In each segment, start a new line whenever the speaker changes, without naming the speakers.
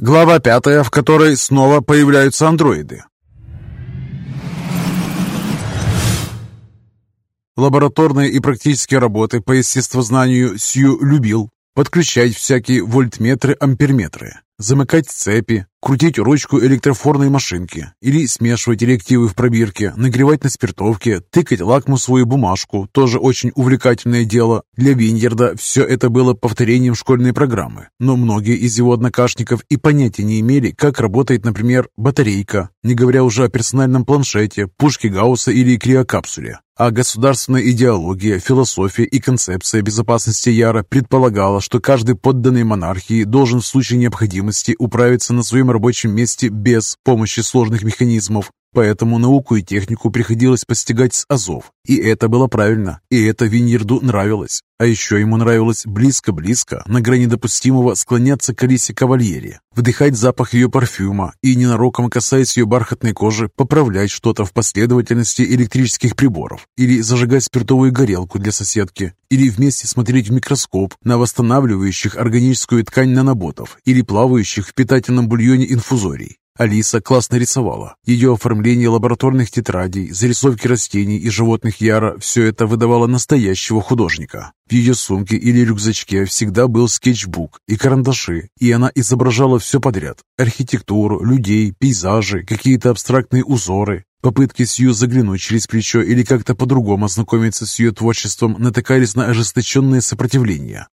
Глава пятая, в которой снова появляются андроиды. Лабораторные и практические работы по естествознанию Сью любил. Подключать всякие вольтметры, амперметры, замыкать цепи, крутить ручку электрофорной машинки или смешивать реактивы в пробирке, нагревать на спиртовке, тыкать лакмусовую бумажку, тоже очень увлекательное дело. Для Виньерда все это было повторением школьной программы, но многие из его однокашников и понятия не имели, как работает, например, батарейка, не говоря уже о персональном планшете, пушке Гаусса или криокапсуле. А государственная идеология, философия и концепция безопасности Яра предполагала, что каждый подданный монархии должен в случае необходимости управиться на своем рабочем месте без помощи сложных механизмов. Поэтому науку и технику приходилось постигать с азов. И это было правильно, и это Виньерду нравилось. А еще ему нравилось близко-близко, на грани допустимого, склоняться к Алисе Кавальере, вдыхать запах ее парфюма и, ненароком касаясь ее бархатной кожи, поправлять что-то в последовательности электрических приборов, или зажигать спиртовую горелку для соседки, или вместе смотреть в микроскоп на восстанавливающих органическую ткань наноботов, или плавающих в питательном бульоне инфузорий. Алиса классно рисовала. Ее оформление лабораторных тетрадей, зарисовки растений и животных Яра – все это выдавало настоящего художника. В ее сумке или рюкзачке всегда был скетчбук и карандаши, и она изображала все подряд – архитектуру, людей, пейзажи, какие-то абстрактные узоры. Попытки Сью заглянуть через плечо или как-то по-другому ознакомиться с ее творчеством натыкались на ожесточенное сопротивление.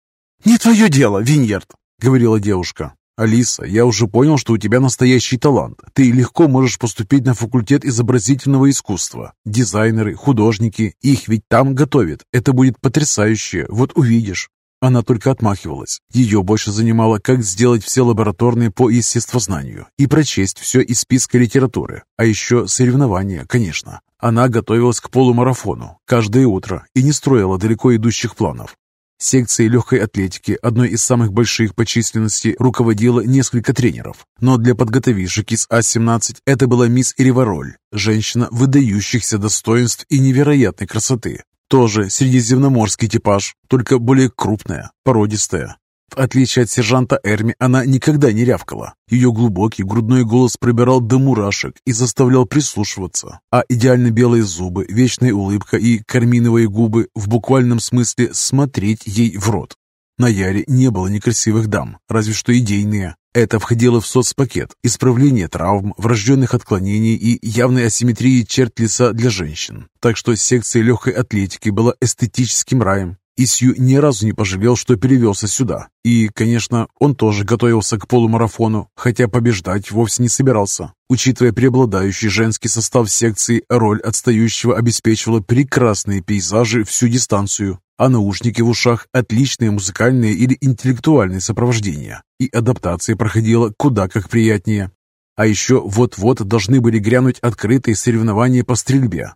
«Не твое дело, Виньярд!» — говорила девушка. «Алиса, я уже понял, что у тебя настоящий талант. Ты легко можешь поступить на факультет изобразительного искусства. Дизайнеры, художники, их ведь там готовят. Это будет потрясающе, вот увидишь». Она только отмахивалась. Ее больше занимало, как сделать все лабораторные по естествознанию и прочесть все из списка литературы. А еще соревнования, конечно. Она готовилась к полумарафону каждое утро и не строила далеко идущих планов. Секцией легкой атлетики, одной из самых больших по численности, руководило несколько тренеров. Но для подготовивших из А-17 это была мисс Иревороль, женщина выдающихся достоинств и невероятной красоты. Тоже средиземноморский типаж, только более крупная, породистая. В отличие от сержанта Эрми, она никогда не рявкала. Ее глубокий грудной голос пробирал до мурашек и заставлял прислушиваться. А идеально белые зубы, вечная улыбка и карминовые губы в буквальном смысле смотреть ей в рот. На Яре не было некрасивых дам, разве что идейные. Это входило в соцпакет исправление травм, врожденных отклонений и явной асимметрии черт лица для женщин. Так что секция легкой атлетики была эстетическим раем, Исью ни разу не пожалел, что перевелся сюда. И, конечно, он тоже готовился к полумарафону, хотя побеждать вовсе не собирался. Учитывая преобладающий женский состав секции, роль отстающего обеспечивала прекрасные пейзажи всю дистанцию, а наушники в ушах – отличное музыкальное или интеллектуальное сопровождение. И адаптация проходила куда как приятнее. А еще вот-вот должны были грянуть открытые соревнования по стрельбе.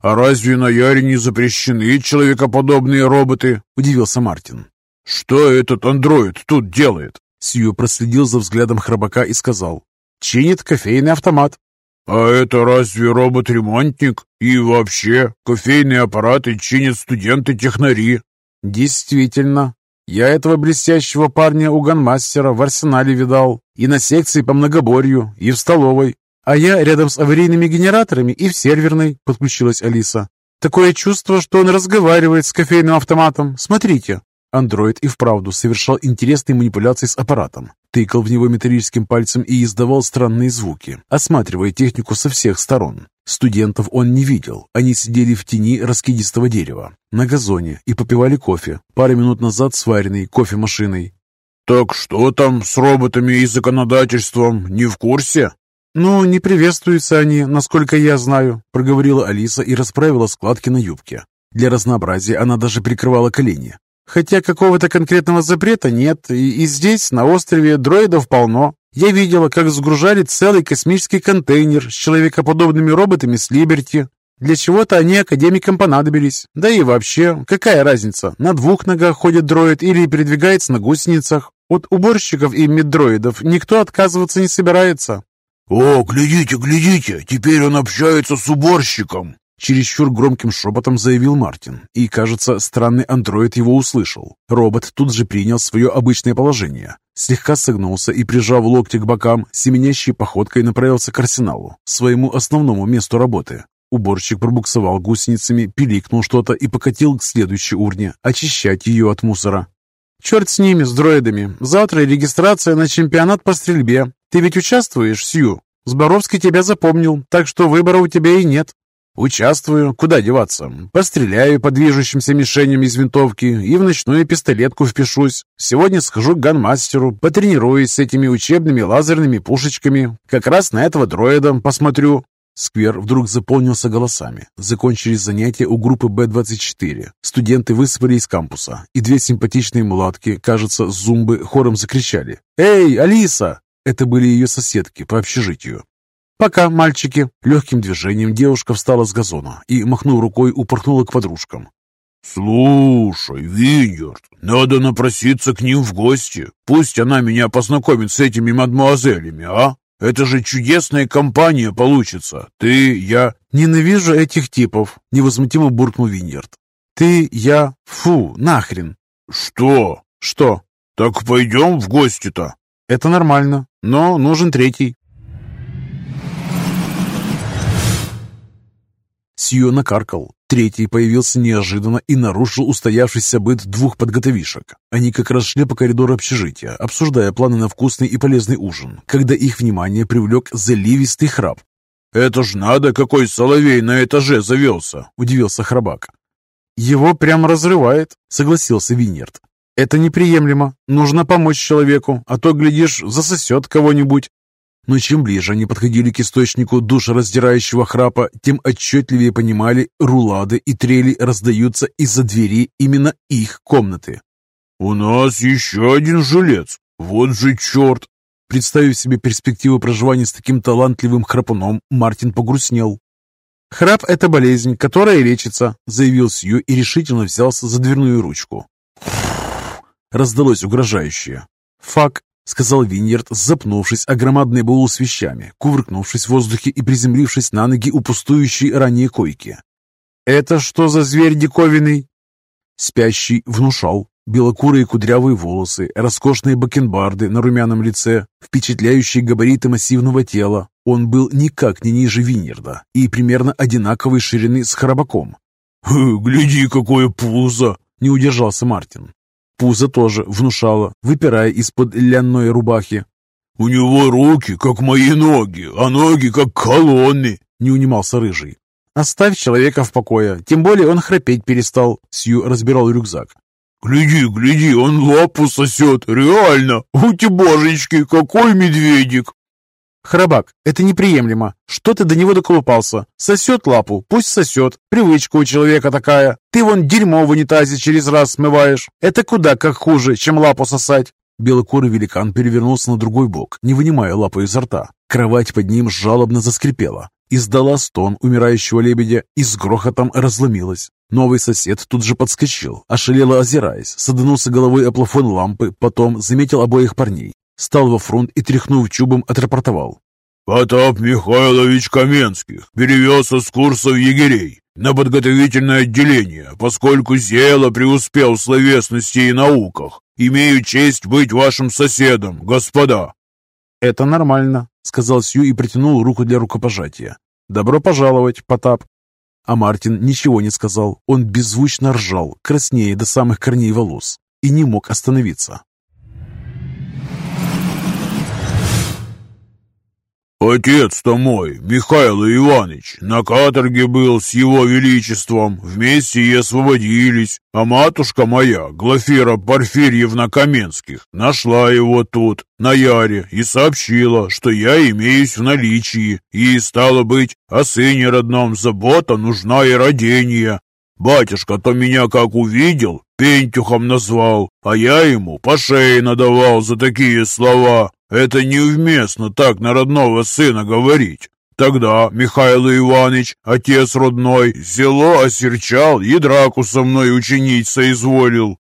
«А разве на Яре не запрещены человекоподобные роботы?» – удивился Мартин. «Что этот андроид тут делает?»
Сью проследил за взглядом храбака и сказал. «Чинит кофейный автомат».
«А это разве робот-ремонтник? И вообще, кофейные аппараты чинят студенты-технари?»
«Действительно. Я этого блестящего парня у ганмастера в арсенале видал. И на секции по многоборью, и в столовой. «А я рядом с аварийными генераторами и в серверной», — подключилась Алиса. «Такое чувство, что он разговаривает с кофейным автоматом. Смотрите». Андроид и вправду совершал интересные манипуляции с аппаратом. Тыкал в него металлическим пальцем и издавал странные звуки, осматривая технику со всех сторон. Студентов он не видел. Они сидели в тени раскидистого дерева, на газоне и попивали кофе, пару минут назад сваренный кофемашиной.
«Так что там с роботами и законодательством? Не в курсе?»
«Ну, не приветствуются они, насколько я знаю», — проговорила Алиса и расправила складки на юбке. Для разнообразия она даже прикрывала колени. «Хотя какого-то конкретного запрета нет, и, и здесь, на острове, дроидов полно. Я видела, как сгружали целый космический контейнер с человекоподобными роботами с Либерти. Для чего-то они академикам понадобились. Да и вообще, какая разница, на двух ногах ходит дроид или передвигается на гусеницах? От уборщиков и меддроидов никто отказываться не собирается.
«О, глядите, глядите, теперь он общается с уборщиком!»
Чересчур громким шепотом заявил Мартин, и, кажется, странный андроид его услышал. Робот тут же принял свое обычное положение. Слегка согнулся и, прижав локти к бокам, семенящей походкой направился к арсеналу, своему основному месту работы. Уборщик пробуксовал гусеницами, пиликнул что-то и покатил к следующей урне, очищать ее от мусора. «Черт с ними, с дроидами. Завтра регистрация на чемпионат по стрельбе. Ты ведь участвуешь, Сью? Зборовский тебя запомнил, так что выбора у тебя и нет». «Участвую. Куда деваться? Постреляю по движущимся мишеням из винтовки и в ночную пистолетку впишусь. Сегодня схожу к ганмастеру, потренируюсь с этими учебными лазерными пушечками. Как раз на этого дроида посмотрю». Сквер вдруг заполнился голосами. Закончились занятия у группы Б-24. Студенты высыпали из кампуса, и две симпатичные мулатки, кажется, зумбы, хором закричали. «Эй, Алиса!» Это были ее соседки по общежитию. «Пока, мальчики!» Легким движением девушка встала с газона и, махнув рукой, упорхнула к подружкам.
«Слушай, Виньерд, надо напроситься к ним в гости. Пусть она меня познакомит с этими мадмуазелями, а? Это же чудесная компания получится. Ты, я...»
«Ненавижу этих типов», — невозмутимо буркнул Виньерд. «Ты, я... Фу, нахрен!»
«Что?»
«Что?»
«Так пойдем в гости-то?»
«Это нормально, но нужен третий». Сью накаркал. Третий появился неожиданно и нарушил устоявшийся быт двух подготовишек. Они как раз шли по коридору общежития, обсуждая планы на вкусный и полезный ужин, когда их внимание привлек заливистый храп.
«Это ж надо, какой соловей на этаже завелся!» – удивился храбак.
«Его прямо разрывает», – согласился Винерт. «Это неприемлемо. Нужно помочь человеку, а то, глядишь, засосет кого-нибудь». Но чем ближе они подходили к источнику душераздирающего храпа, тем отчетливее понимали, рулады и трели раздаются из-за двери именно их комнаты.
«У нас еще один жилец. Вот же черт!»
Представив себе перспективу проживания с таким талантливым храпуном, Мартин погрустнел. «Храп – это болезнь, которая лечится», – заявил Сью и решительно взялся за дверную ручку. Раздалось угрожающее. «Фак, — сказал Виньерд, запнувшись о громадный баул с вещами, кувыркнувшись в воздухе и приземлившись на ноги у пустующей ранее койки. «Это что за зверь диковинный?» Спящий внушал. Белокурые кудрявые волосы, роскошные бакенбарды на румяном лице, впечатляющие габариты массивного тела. Он был никак не ниже Виньерда и примерно одинаковой ширины с Храбаком.
«Гляди, какое пузо!» — не удержался Мартин.
Пузо тоже внушало, выпирая из-под ляной рубахи.
«У него руки, как мои ноги, а ноги, как колонны!»
— не унимался Рыжий. «Оставь человека в покое, тем более он храпеть перестал», — Сью разбирал рюкзак.
«Гляди, гляди, он лапу сосет, реально! Ути божечки, какой медведик!»
«Храбак, это неприемлемо. Что ты до него доколупался? Сосет лапу, пусть сосет. Привычка у человека такая. Ты вон дерьмо в унитазе через раз смываешь. Это куда как хуже, чем лапу сосать». Белокурый великан перевернулся на другой бок, не вынимая лапы изо рта. Кровать под ним жалобно заскрипела. Издала стон умирающего лебедя и с грохотом разломилась. Новый сосед тут же подскочил, ошалело озираясь, саднулся головой о плафон лампы, потом заметил обоих парней стал во фронт и, тряхнув чубом, отрапортовал.
«Потап Михайлович Каменских перевелся с курсов егерей на подготовительное отделение, поскольку Зело преуспел в словесности и науках. Имею честь быть вашим соседом, господа!»
«Это нормально», — сказал Сью и протянул руку для рукопожатия. «Добро пожаловать, Потап!» А Мартин ничего не сказал. Он беззвучно ржал, краснее до самых корней волос, и не мог остановиться.
«Отец-то мой, Михаил Иванович, на каторге был с его величеством, вместе и освободились, а матушка моя, Глафира Порфирьевна Каменских, нашла его тут, на Яре, и сообщила, что я имеюсь в наличии, и, стало быть, о сыне родном забота нужна и родение. Батюшка-то меня как увидел, пентюхом назвал, а я ему по шее надавал за такие слова». Это неуместно так на родного сына говорить. Тогда Михаил Иванович, отец родной, село осерчал и драку со мной учинить соизволил.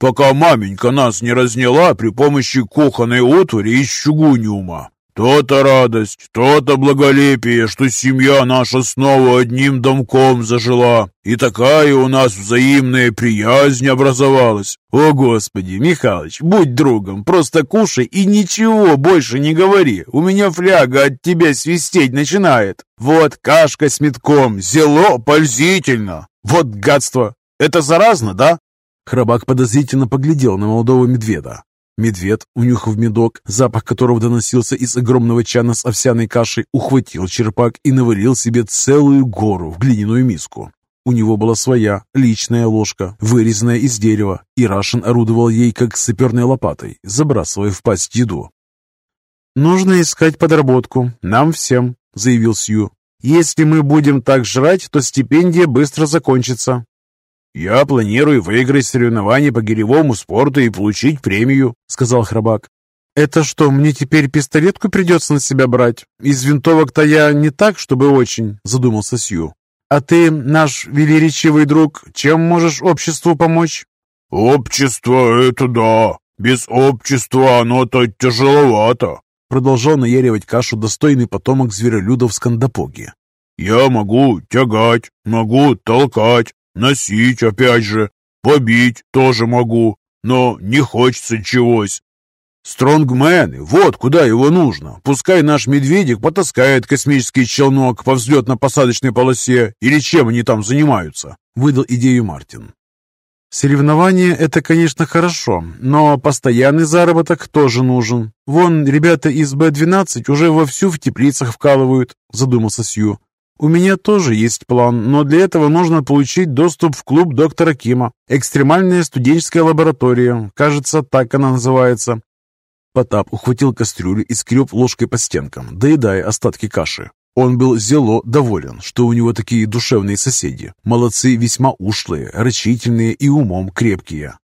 Пока маменька нас не разняла при помощи кухонной отвари из чугуниума. То-то радость, то-то благолепие, что семья наша снова одним домком зажила, и такая у нас взаимная приязнь образовалась. О, Господи, Михалыч, будь другом, просто кушай и ничего больше не говори. У меня фляга от тебя свистеть начинает. Вот кашка с метком, зело пользительно. Вот гадство. Это заразно, да?
Храбак подозрительно поглядел на молодого медведа. Медведь, унюхав медок, запах которого доносился из огромного чана с овсяной кашей, ухватил черпак и наварил себе целую гору в глиняную миску. У него была своя, личная ложка, вырезанная из дерева, и Рашин орудовал ей, как саперной лопатой, забрасывая в пасть еду. «Нужно искать подработку, нам всем», — заявил Сью. «Если мы будем так жрать, то стипендия быстро закончится.
«Я планирую выиграть соревнования по гиревому спорту и получить премию», — сказал Храбак.
«Это что, мне теперь пистолетку придется на себя брать? Из винтовок-то я не так, чтобы очень», — задумался Сью. «А ты, наш велеречивый друг, чем можешь обществу помочь?»
«Общество — это да. Без общества оно-то тяжеловато», — продолжал наяривать кашу достойный потомок зверолюдов Скандапоги. «Я могу тягать, могу толкать, Носить опять же, побить тоже могу, но не хочется чегось. Стронгмены, вот куда его нужно. Пускай наш медведик потаскает космический челнок по взлетно-посадочной полосе, или чем они там занимаются, выдал идею Мартин.
Соревнования – это, конечно, хорошо, но постоянный заработок тоже нужен. Вон, ребята из Б-12 уже вовсю в теплицах вкалывают, задумался Сью. У меня тоже есть план, но для этого нужно получить доступ в клуб доктора Кима. Экстремальная студенческая лаборатория. Кажется, так она называется. Потап ухватил кастрюлю и скреб ложкой по стенкам, доедая остатки каши. Он был зело доволен, что у него такие душевные соседи. Молодцы весьма ушлые, рачительные и умом крепкие.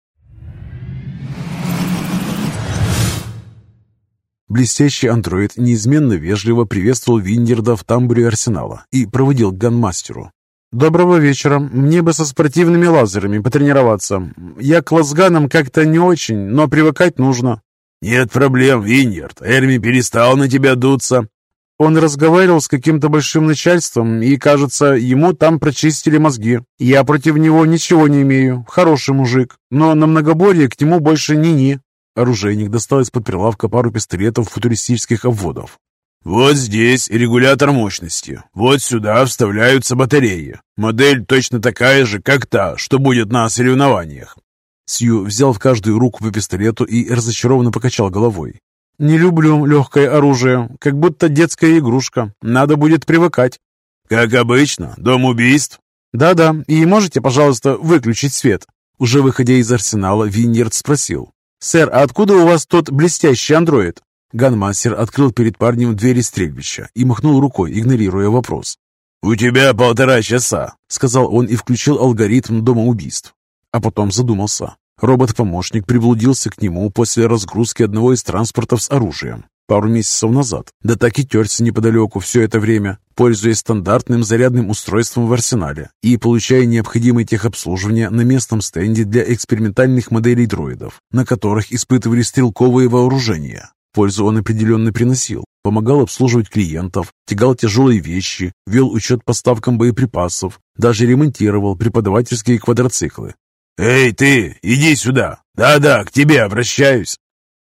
Блестящий андроид неизменно вежливо приветствовал Виндерда в тамбуре арсенала и проводил к ганмастеру. «Доброго вечера. Мне бы со спортивными лазерами потренироваться. Я к лазганам как-то не очень, но привыкать нужно».
«Нет проблем, Виньерд. Эрми перестал на тебя дуться».
Он разговаривал с каким-то большим начальством, и, кажется, ему там прочистили мозги. Я против него ничего не имею. Хороший мужик. Но на многоборье к нему больше ни-ни. Оружейник достал из-под прилавка пару пистолетов футуристических обводов.
«Вот здесь регулятор мощности. Вот сюда вставляются батареи. Модель точно такая же, как та, что будет на соревнованиях».
Сью взял в каждую руку по пистолету и разочарованно покачал головой. «Не люблю легкое оружие, как будто детская игрушка. Надо будет привыкать».
«Как обычно, дом убийств?»
«Да-да, и можете, пожалуйста, выключить свет?» Уже выходя из арсенала, Виньерд спросил. «Сэр, а откуда у вас тот блестящий андроид?» Ганмастер открыл перед парнем двери стрельбища и махнул рукой, игнорируя вопрос.
«У тебя полтора часа», — сказал он и включил алгоритм дома убийств. А потом задумался. Робот-помощник приблудился к нему после разгрузки одного из транспортов с оружием пару месяцев назад. Да так и терся неподалеку все это время, пользуясь стандартным зарядным устройством в арсенале и получая необходимое техобслуживание на местном стенде для экспериментальных моделей дроидов, на которых испытывали стрелковые вооружения. Пользу он определенно приносил. Помогал обслуживать клиентов, тягал тяжелые вещи, вел учет поставкам боеприпасов, даже ремонтировал преподавательские квадроциклы. «Эй, ты, иди сюда! Да-да, к тебе обращаюсь!»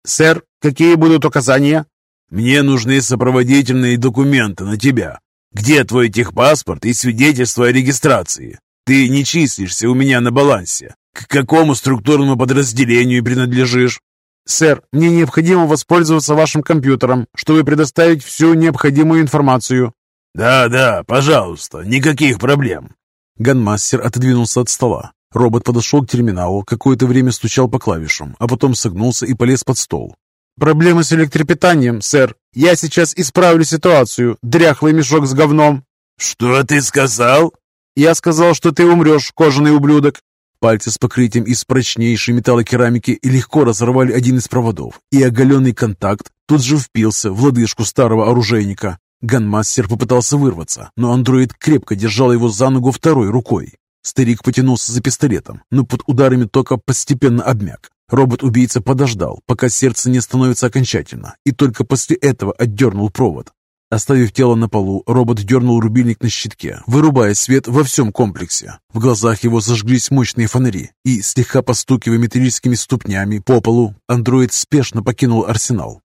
«Сэр, какие будут указания?»
«Мне нужны сопроводительные документы на тебя. Где твой техпаспорт и свидетельство о регистрации? Ты не числишься у меня на балансе. К какому структурному подразделению принадлежишь?»
«Сэр, мне необходимо воспользоваться вашим компьютером, чтобы предоставить всю необходимую информацию».
«Да-да, пожалуйста, никаких проблем».
Ганмастер отодвинулся от стола. Робот подошел к терминалу, какое-то время стучал по клавишам, а потом согнулся и полез под стол. «Проблемы с электропитанием, сэр. Я сейчас исправлю ситуацию. Дряхлый мешок с говном».
«Что ты сказал?»
«Я сказал, что ты умрешь, кожаный ублюдок». Пальцы с покрытием из прочнейшей металлокерамики легко разорвали один из проводов, и оголенный контакт тут же впился в лодыжку старого оружейника. Ганмастер попытался вырваться, но андроид крепко держал его за ногу второй рукой. Старик потянулся за пистолетом, но под ударами тока постепенно обмяк. Робот-убийца подождал, пока сердце не остановится окончательно, и только после этого отдернул провод. Оставив тело на полу, робот дернул рубильник на щитке, вырубая свет во всем комплексе. В глазах его зажглись мощные фонари, и, слегка постукивая металлическими ступнями по полу, андроид спешно покинул арсенал.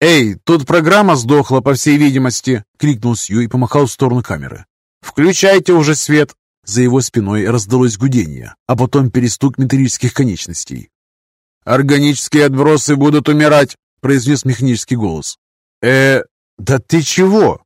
«Эй, тут программа сдохла, по всей видимости!» — крикнул Сью и помахал в сторону камеры. «Включайте уже свет!» За его спиной раздалось гудение, а потом перестук металлических конечностей. «Органические отбросы будут умирать!» — произнес механический голос. э да ты чего?»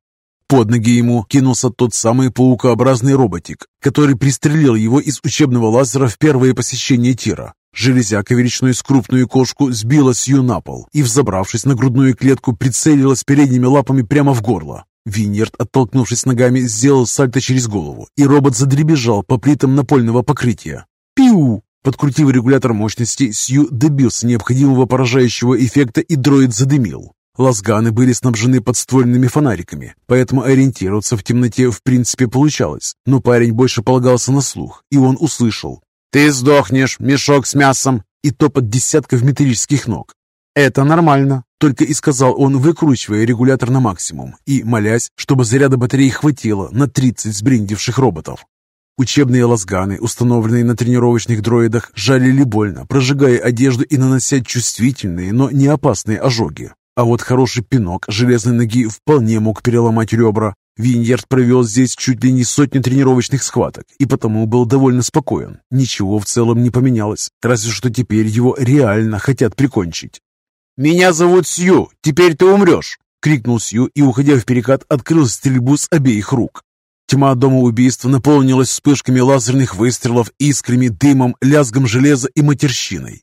Под ноги ему кинулся тот самый паукообразный роботик, который пристрелил его из учебного лазера в первое посещение тира. Железяка величиной с крупную кошку сбила Сью на пол и, взобравшись на грудную клетку, прицелилась передними лапами прямо в горло. Виньерд, оттолкнувшись ногами, сделал сальто через голову, и робот задребезжал по плитам напольного покрытия. «Пиу!» Подкрутив регулятор мощности, Сью добился необходимого поражающего эффекта и дроид задымил. Лазганы были снабжены подствольными фонариками, поэтому ориентироваться в темноте в принципе получалось. Но парень больше полагался на слух, и он услышал. «Ты сдохнешь, мешок с мясом!» и топот десятков металлических ног. «Это нормально», — только и сказал он, выкручивая регулятор на максимум и молясь, чтобы заряда батареи хватило на 30 сбриндивших роботов. Учебные лазганы, установленные на тренировочных дроидах, жалили больно, прожигая одежду и нанося чувствительные, но не опасные ожоги. А вот хороший пинок железной ноги вполне мог переломать ребра. Виньярд провел здесь чуть ли не сотню тренировочных схваток и потому был довольно спокоен. Ничего в целом не поменялось, разве что теперь его реально хотят прикончить. «Меня зовут Сью, теперь ты умрешь!» — крикнул Сью и, уходя в перекат, открыл стрельбу с обеих рук. Тьма дома убийства наполнилась вспышками лазерных выстрелов, искрами, дымом, лязгом железа и матерщиной.